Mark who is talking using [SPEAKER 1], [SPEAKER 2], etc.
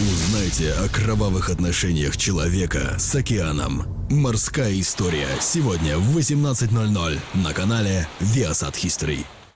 [SPEAKER 1] Узнайте о кровавых отношениях человека с океаном. Морская история. Сегодня в 18.00 на канале Viasat History.